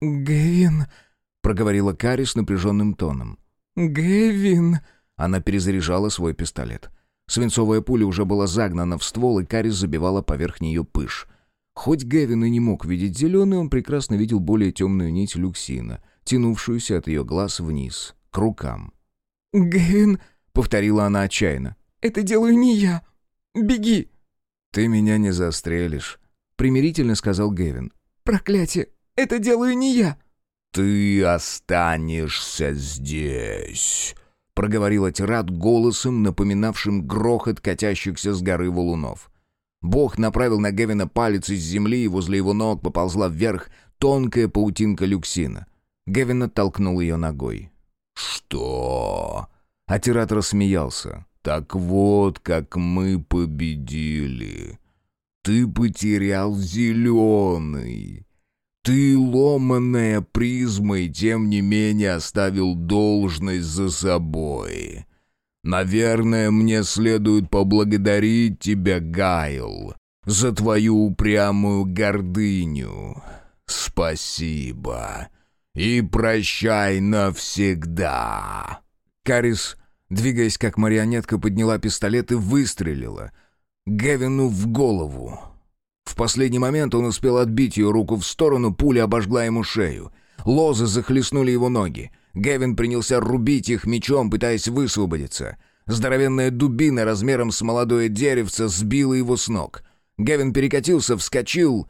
[SPEAKER 4] «Гевин», — проговорила Кари с напряженным тоном. «Гевин».
[SPEAKER 1] Она перезаряжала свой пистолет. Свинцовая пуля уже была загнана в ствол, и Карис забивала поверх нее пыш — Хоть Гевин и не мог видеть зеленый, он прекрасно видел более темную нить люксина, тянувшуюся от ее глаз вниз, к рукам.
[SPEAKER 4] «Гевин», —
[SPEAKER 1] повторила она отчаянно, —
[SPEAKER 4] «это делаю не я. Беги».
[SPEAKER 1] «Ты меня не застрелишь», — примирительно сказал Гевин.
[SPEAKER 4] «Проклятие, это делаю не я».
[SPEAKER 2] «Ты останешься здесь», — проговорил Тират голосом, напоминавшим грохот катящихся с горы валунов.
[SPEAKER 1] Бог направил на Гевина палец из земли, и возле его ног поползла вверх тонкая паутинка люксина. Гевин оттолкнул ее ногой.
[SPEAKER 2] «Что?»
[SPEAKER 1] Атиратор смеялся.
[SPEAKER 2] «Так вот, как мы победили. Ты потерял зеленый. Ты, ломанная призмой, тем не менее оставил должность за собой. Наверное, мне следует поблагодарить тебя, Гайл, за твою упрямую гордыню. Спасибо. И прощай навсегда.
[SPEAKER 1] Карис, двигаясь как марионетка, подняла пистолет и выстрелила. Гевину в голову. В последний момент он успел отбить ее руку в сторону, пуля обожгла ему шею. Лозы захлестнули его ноги. Гевин принялся рубить их мечом, пытаясь высвободиться. Здоровенная дубина размером с молодое деревце сбила его с ног. Гевин перекатился, вскочил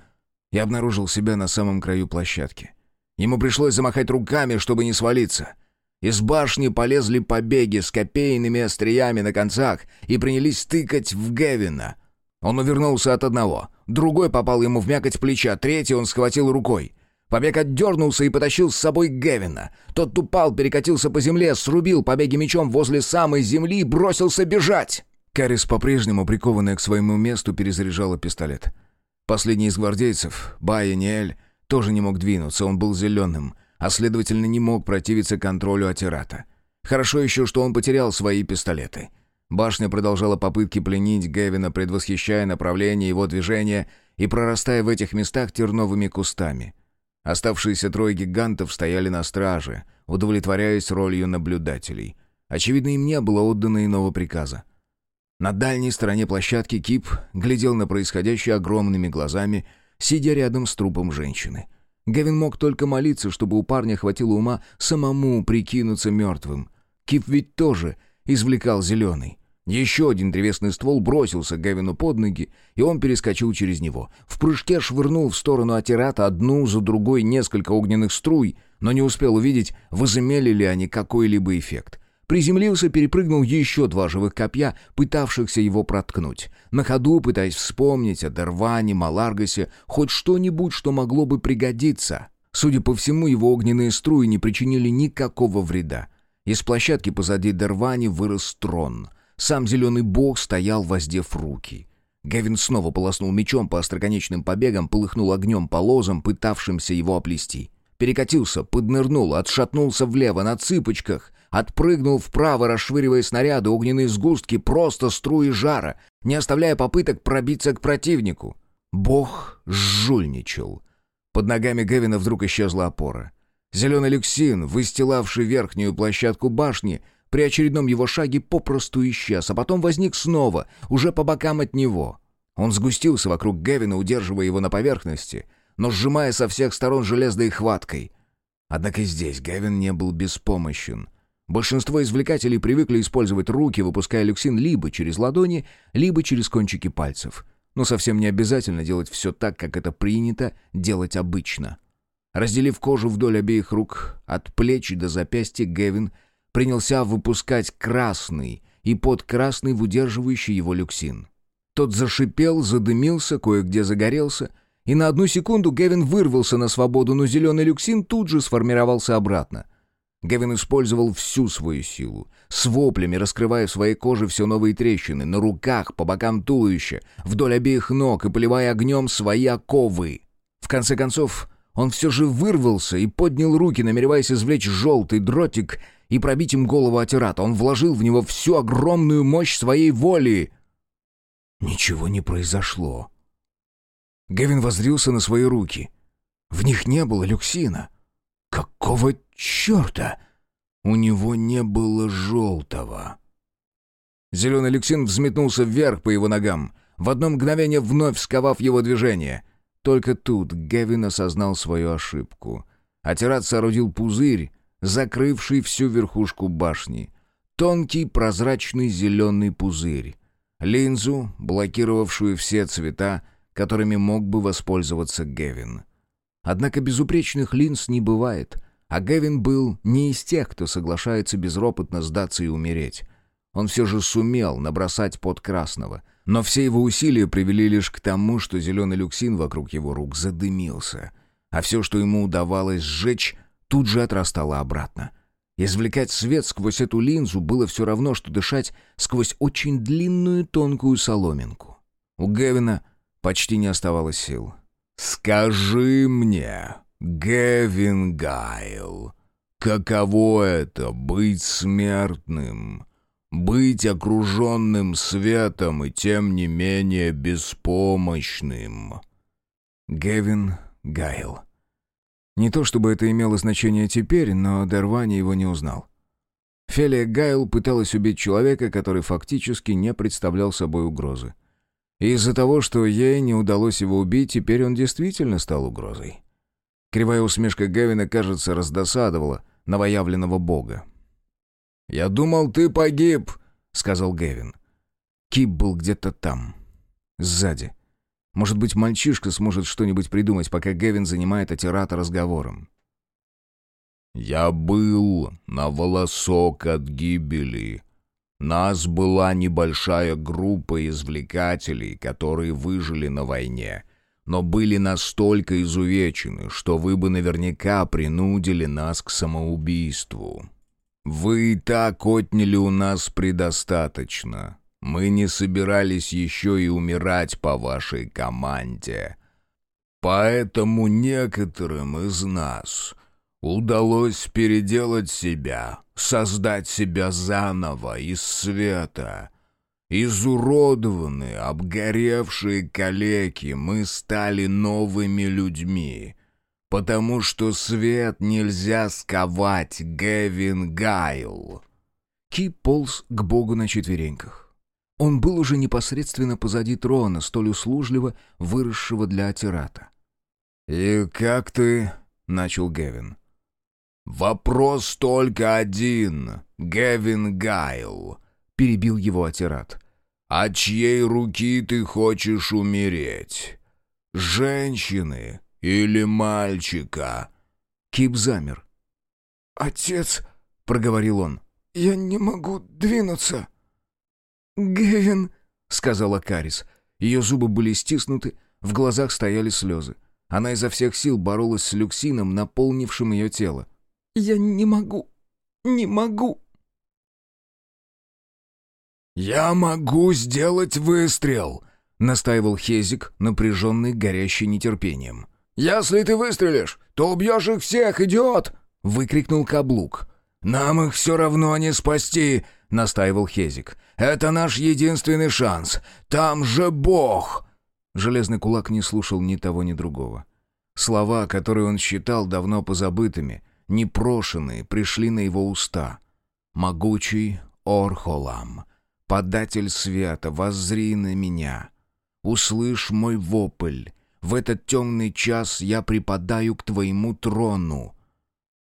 [SPEAKER 1] и обнаружил себя на самом краю площадки. Ему пришлось замахать руками, чтобы не свалиться. Из башни полезли побеги с копейными остриями на концах и принялись тыкать в Гевина. Он увернулся от одного, другой попал ему в мякоть плеча, третий он схватил рукой. Побег отдернулся и потащил с собой Гевина. Тот упал, перекатился по земле, срубил побеги мечом возле самой земли и бросился бежать. Карис, по-прежнему прикованная к своему месту, перезаряжала пистолет. Последний из гвардейцев, Бая Ниэль, тоже не мог двинуться, он был зеленым, а следовательно не мог противиться контролю Атирата. Хорошо еще, что он потерял свои пистолеты. Башня продолжала попытки пленить Гевина, предвосхищая направление его движения и прорастая в этих местах терновыми кустами. Оставшиеся трое гигантов стояли на страже, удовлетворяясь ролью наблюдателей. Очевидно, им не было отдано иного приказа. На дальней стороне площадки Кип глядел на происходящее огромными глазами, сидя рядом с трупом женщины. Гевин мог только молиться, чтобы у парня хватило ума самому прикинуться мертвым. Кип ведь тоже извлекал зеленый. Еще один древесный ствол бросился Гевину под ноги, и он перескочил через него. В прыжке швырнул в сторону Атирата одну за другой несколько огненных струй, но не успел увидеть, возымели ли они какой-либо эффект. Приземлился, перепрыгнул еще два живых копья, пытавшихся его проткнуть. На ходу, пытаясь вспомнить о Дерване, Маларгасе, хоть что-нибудь, что могло бы пригодиться. Судя по всему, его огненные струи не причинили никакого вреда. Из площадки позади Дервани вырос трон — сам зеленый бог стоял, воздев руки. Гевин снова полоснул мечом по остроконечным побегам, полыхнул огнем по лозам, пытавшимся его оплести. Перекатился, поднырнул, отшатнулся влево на цыпочках, отпрыгнул вправо, расшвыривая снаряды, огненные сгустки, просто струи жара, не оставляя попыток пробиться к противнику. Бог жульничал. Под ногами Гевина вдруг исчезла опора. Зеленый люксин, выстилавший верхнюю площадку башни, при очередном его шаге попросту исчез, а потом возник снова, уже по бокам от него. Он сгустился вокруг Гевина, удерживая его на поверхности, но сжимая со всех сторон железной хваткой. Однако здесь Гевин не был беспомощен. Большинство извлекателей привыкли использовать руки, выпуская люксин либо через ладони, либо через кончики пальцев. Но совсем не обязательно делать все так, как это принято делать обычно. Разделив кожу вдоль обеих рук, от плеч до запястья, Гевин — принялся выпускать красный и подкрасный в удерживающий его люксин. Тот зашипел, задымился, кое-где загорелся, и на одну секунду Гевин вырвался на свободу, но зеленый люксин тут же сформировался обратно. Гевин использовал всю свою силу, с воплями раскрывая в своей коже все новые трещины, на руках, по бокам туловища, вдоль обеих ног и поливая огнем свои оковы. В конце концов, он все же вырвался и поднял руки, намереваясь извлечь желтый дротик и пробить им голову Атирата. Он вложил в него всю огромную мощь своей воли. Ничего не произошло. Гевин возрился на свои руки. В них не было люксина. Какого черта? У него не было желтого. Зеленый люксин взметнулся вверх по его ногам, в одно мгновение вновь сковав его движение. Только тут Гевин осознал свою ошибку. Атират соорудил пузырь, закрывший всю верхушку башни. Тонкий прозрачный зеленый пузырь. Линзу, блокировавшую все цвета, которыми мог бы воспользоваться Гевин. Однако безупречных линз не бывает, а Гевин был не из тех, кто соглашается безропотно сдаться и умереть. Он все же сумел набросать под красного, но все его усилия привели лишь к тому, что зеленый люксин вокруг его рук задымился, а все, что ему удавалось сжечь, тут же отрастало обратно. Извлекать свет сквозь эту линзу было все равно, что дышать сквозь очень длинную тонкую соломинку. У Гевина почти не оставалось сил. «Скажи мне, Гевин Гайл, каково это — быть смертным?» Быть окруженным светом и тем не менее беспомощным. Гевин Гайл. Не то чтобы это имело значение теперь, но Дервани его не узнал. Фелия Гайл пыталась убить человека, который фактически не представлял собой угрозы. Из-за того, что ей не удалось его убить, теперь он действительно стал угрозой. Кривая усмешка Гевина, кажется, раздосадовала новоявленного бога. «Я думал, ты погиб», — сказал Гевин. Кип был где-то там, сзади. Может быть, мальчишка сможет что-нибудь придумать, пока Гевин занимает Атирата разговором. «Я был на волосок от гибели. Нас была небольшая группа извлекателей, которые выжили на войне, но были настолько изувечены, что вы бы наверняка принудили нас к самоубийству». «Вы и так отняли у нас предостаточно. Мы не собирались еще и умирать по вашей команде. Поэтому некоторым из нас удалось переделать себя, создать себя заново из света». Изуродованные, обгоревшие калеки, мы стали новыми людьми, потому что свет нельзя сковать, Гевин Гайл». Ки полз к богу на четвереньках. Он был уже непосредственно позади трона, столь услужливо выросшего для Атирата.
[SPEAKER 2] «И как ты...» — начал Гевин.
[SPEAKER 3] «Вопрос только один, Гевин Гайл», — перебил его Атират. «От чьей руки ты хочешь умереть? Женщины или мальчика?»
[SPEAKER 1] Кип замер.
[SPEAKER 2] «Отец», — проговорил он, — «я не могу двинуться».
[SPEAKER 1] «Гевин», — сказала Карис. Ее зубы были стиснуты, в глазах стояли слезы. Она изо всех сил боролась с люксином, наполнившим ее тело. «Я не могу, не могу».
[SPEAKER 3] «Я могу сделать выстрел», — настаивал Хезик, напряженный, горящий нетерпением. «Если ты выстрелишь, то убьешь их всех, идиот!» — выкрикнул Каблук. «Нам их все равно не спасти!» — настаивал Хезик. «Это наш единственный шанс! Там же Бог!»
[SPEAKER 1] Железный кулак не слушал ни того, ни другого. Слова, которые он считал давно позабытыми, непрошенные, пришли на его уста. «Могучий Орхолам, податель света, воззри на меня! Услышь мой вопль! В этот темный час я припадаю к твоему трону».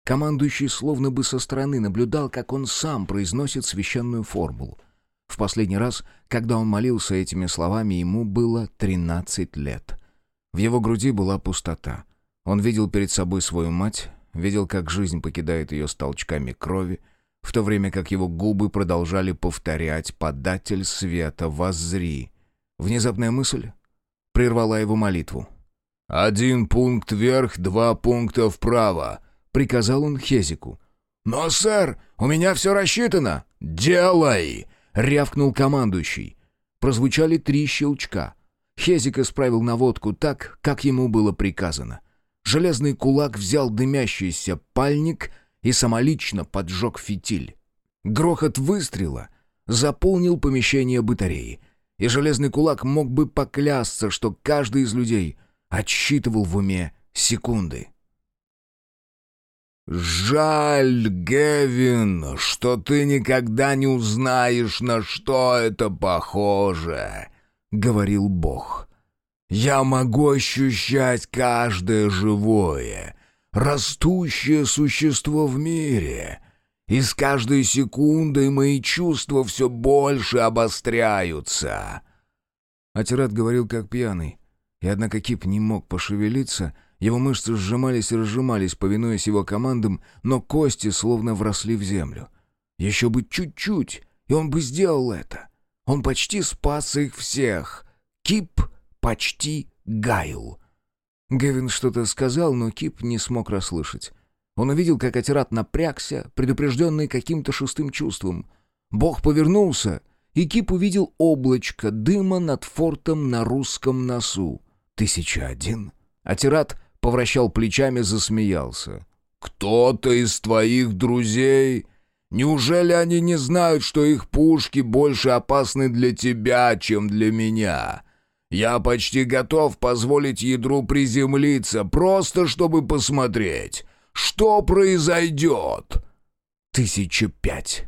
[SPEAKER 1] Командующий словно бы со стороны наблюдал, как он сам произносит священную формулу. В последний раз, когда он молился этими словами, ему было 13 лет. В его груди была пустота. Он видел перед собой свою мать, видел, как жизнь покидает ее с толчками крови, в то время как его губы продолжали повторять «Податель света, воззри!» Внезапная мысль прервала его молитву.
[SPEAKER 2] «Один пункт вверх, два пункта вправо», —
[SPEAKER 1] приказал он Хезику.
[SPEAKER 2] «Но, сэр, у меня все рассчитано!»
[SPEAKER 1] «Делай!» — рявкнул командующий. Прозвучали три щелчка. Хезик исправил наводку так, как ему было приказано. Железный кулак взял дымящийся пальник и самолично поджег фитиль. Грохот выстрела заполнил помещение батареи, и железный кулак мог бы поклясться, что каждый из людей отсчитывал в уме секунды.
[SPEAKER 2] «Жаль, Гевин, что ты никогда не узнаешь, на что это похоже», — говорил Бог. «Я могу ощущать каждое живое, растущее существо в мире, и с каждой секундой мои чувства все больше обостряются».
[SPEAKER 1] Атират говорил как пьяный, и однако Кип не мог пошевелиться, его мышцы сжимались и разжимались, повинуясь его командам, но кости словно вросли в землю. Еще бы чуть-чуть, и он бы сделал это. Он почти спас их всех. Кип почти гаял. Гевин что-то сказал, но Кип не смог расслышать. Он увидел, как Атират напрягся, предупрежденный каким-то шестым чувством. Бог повернулся, и Кип увидел облачко дыма над фортом на русском носу. «Тысяча один». Атират повращал плечами, засмеялся.
[SPEAKER 2] «Кто-то из твоих друзей? Неужели они не знают, что их пушки больше опасны для тебя, чем для меня?» Я почти готов позволить ядру приземлиться, просто чтобы посмотреть, что произойдет?»
[SPEAKER 1] «Тысяча пять».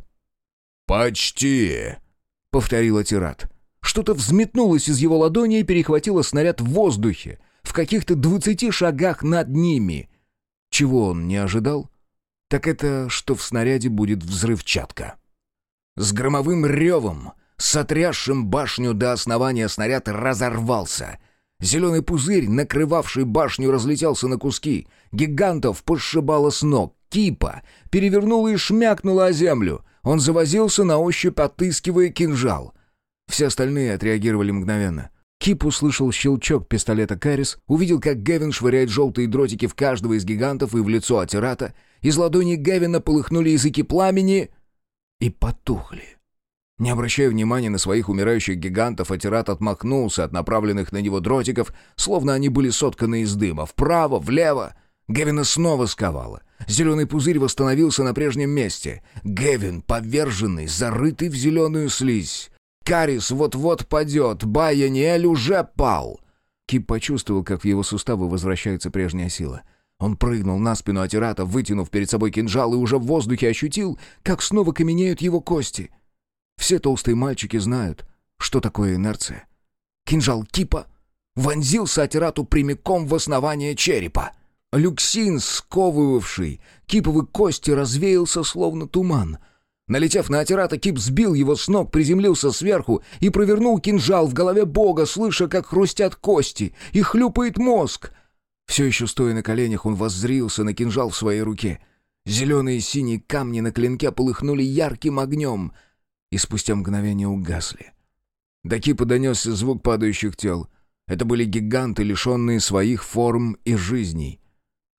[SPEAKER 2] «Почти», —
[SPEAKER 1] повторила Тират. Что-то взметнулось из его ладони и перехватило снаряд в воздухе, в каких-то двадцати шагах над ними. Чего он не ожидал? Так это, что в снаряде будет взрывчатка. С громовым ревом, сотрясшим башню до основания снаряд разорвался — Зеленый пузырь, накрывавший башню, разлетелся на куски. Гигантов пошибало с ног. Кипа перевернула и шмякнула о землю. Он завозился на ощупь, отыскивая кинжал. Все остальные отреагировали мгновенно. Кип услышал щелчок пистолета Карис, увидел, как Гевин швыряет желтые дротики в каждого из гигантов и в лицо Атирата. Из ладони Гевина полыхнули языки пламени и потухли. Не обращая внимания на своих умирающих гигантов, Атират отмахнулся от направленных на него дротиков, словно они были сотканы из дыма. Вправо, влево. Гевина снова сковала. Зеленый пузырь восстановился на прежнем месте. Гевин, поверженный, зарытый в зеленую слизь. Карис вот-вот падет, Байяниэль уже пал. Кип почувствовал, как в его суставы возвращается прежняя сила. Он прыгнул на спину Атирата, вытянув перед собой кинжал, и уже в воздухе ощутил, как снова каменеют его кости — все толстые мальчики знают, что такое инерция. Кинжал Кипа вонзился Атирату прямиком в основание черепа. Люксин, сковывавший киповые кости, развеялся словно туман. Налетев на Атирата, Кип сбил его с ног, приземлился сверху и провернул кинжал в голове бога, слыша, как хрустят кости и хлюпает мозг. Все еще стоя на коленях, он воззрился на кинжал в своей руке. Зеленые и синие камни на клинке полыхнули ярким огнем — и спустя мгновение угасли. До Кипа донесся звук падающих тел. Это были гиганты, лишенные своих форм и жизней.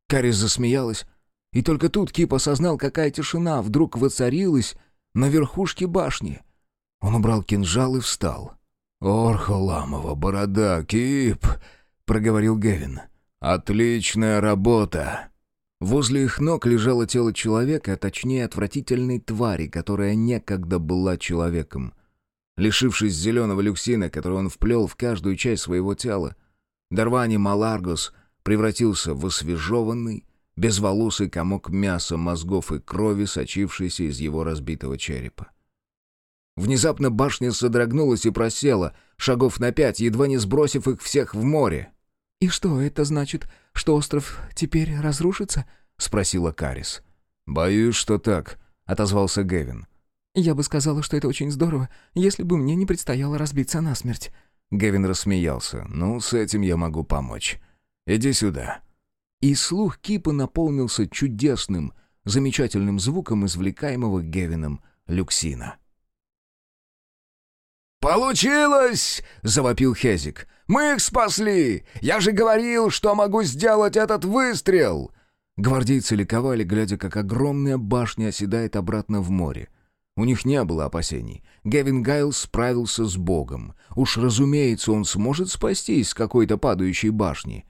[SPEAKER 1] Карис засмеялась, и только тут Кип осознал, какая тишина вдруг воцарилась на верхушке башни. Он убрал кинжал и встал.
[SPEAKER 2] «Орхоламова борода, Кип!» — проговорил Гевин. «Отличная работа!»
[SPEAKER 1] Возле их ног лежало тело человека, а точнее отвратительной твари, которая некогда была человеком. Лишившись зеленого люксина, который он вплел в каждую часть своего тела, Дарвани Маларгос превратился в освежеванный, безволосый комок мяса, мозгов и крови, сочившийся из его разбитого черепа. Внезапно башня содрогнулась и просела, шагов на пять, едва не сбросив их всех в море.
[SPEAKER 4] «И что это значит, что остров теперь разрушится?» — спросила Карис.
[SPEAKER 1] «Боюсь, что так», — отозвался Гевин.
[SPEAKER 4] «Я бы сказала, что это очень здорово, если бы мне не предстояло разбиться насмерть».
[SPEAKER 1] Гевин рассмеялся. «Ну, с этим я могу помочь. Иди сюда». И слух Кипа наполнился чудесным, замечательным звуком, извлекаемого Гевином люксина.
[SPEAKER 3] «Получилось!» — завопил Хезик. «Мы их спасли! Я же говорил, что могу сделать этот выстрел!»
[SPEAKER 1] Гвардейцы ликовали, глядя, как огромная башня оседает обратно в море. У них не было опасений. Гевин Гайл справился с Богом. Уж разумеется, он сможет спастись с какой-то падающей башни.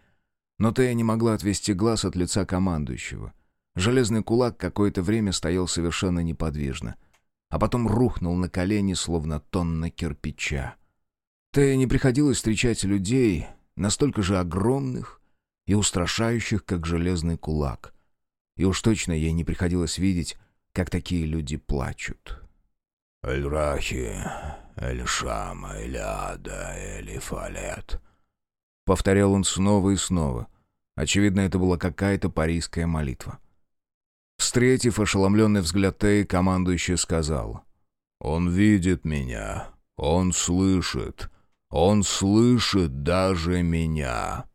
[SPEAKER 1] Но Тея не могла отвести глаз от лица командующего. Железный кулак какое-то время стоял совершенно неподвижно, а потом рухнул на колени, словно тонна кирпича. Тея не приходилось встречать людей, настолько же огромных и устрашающих, как железный кулак. И уж точно ей не приходилось видеть, как такие люди плачут.
[SPEAKER 2] «Эль-Рахи, Эль-Шама, Эль-Ада, Эль-Фалет», —
[SPEAKER 1] повторял он снова и снова. Очевидно, это была какая-то парийская молитва. Встретив ошеломленный взгляд Теи, командующий сказал.
[SPEAKER 2] «Он видит меня, он слышит, он слышит даже меня».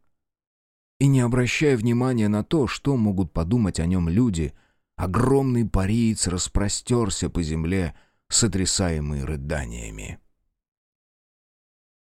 [SPEAKER 1] И не обращая внимания на то, что могут подумать о нем люди, огромный париец распростерся по земле, сотрясаемый рыданиями.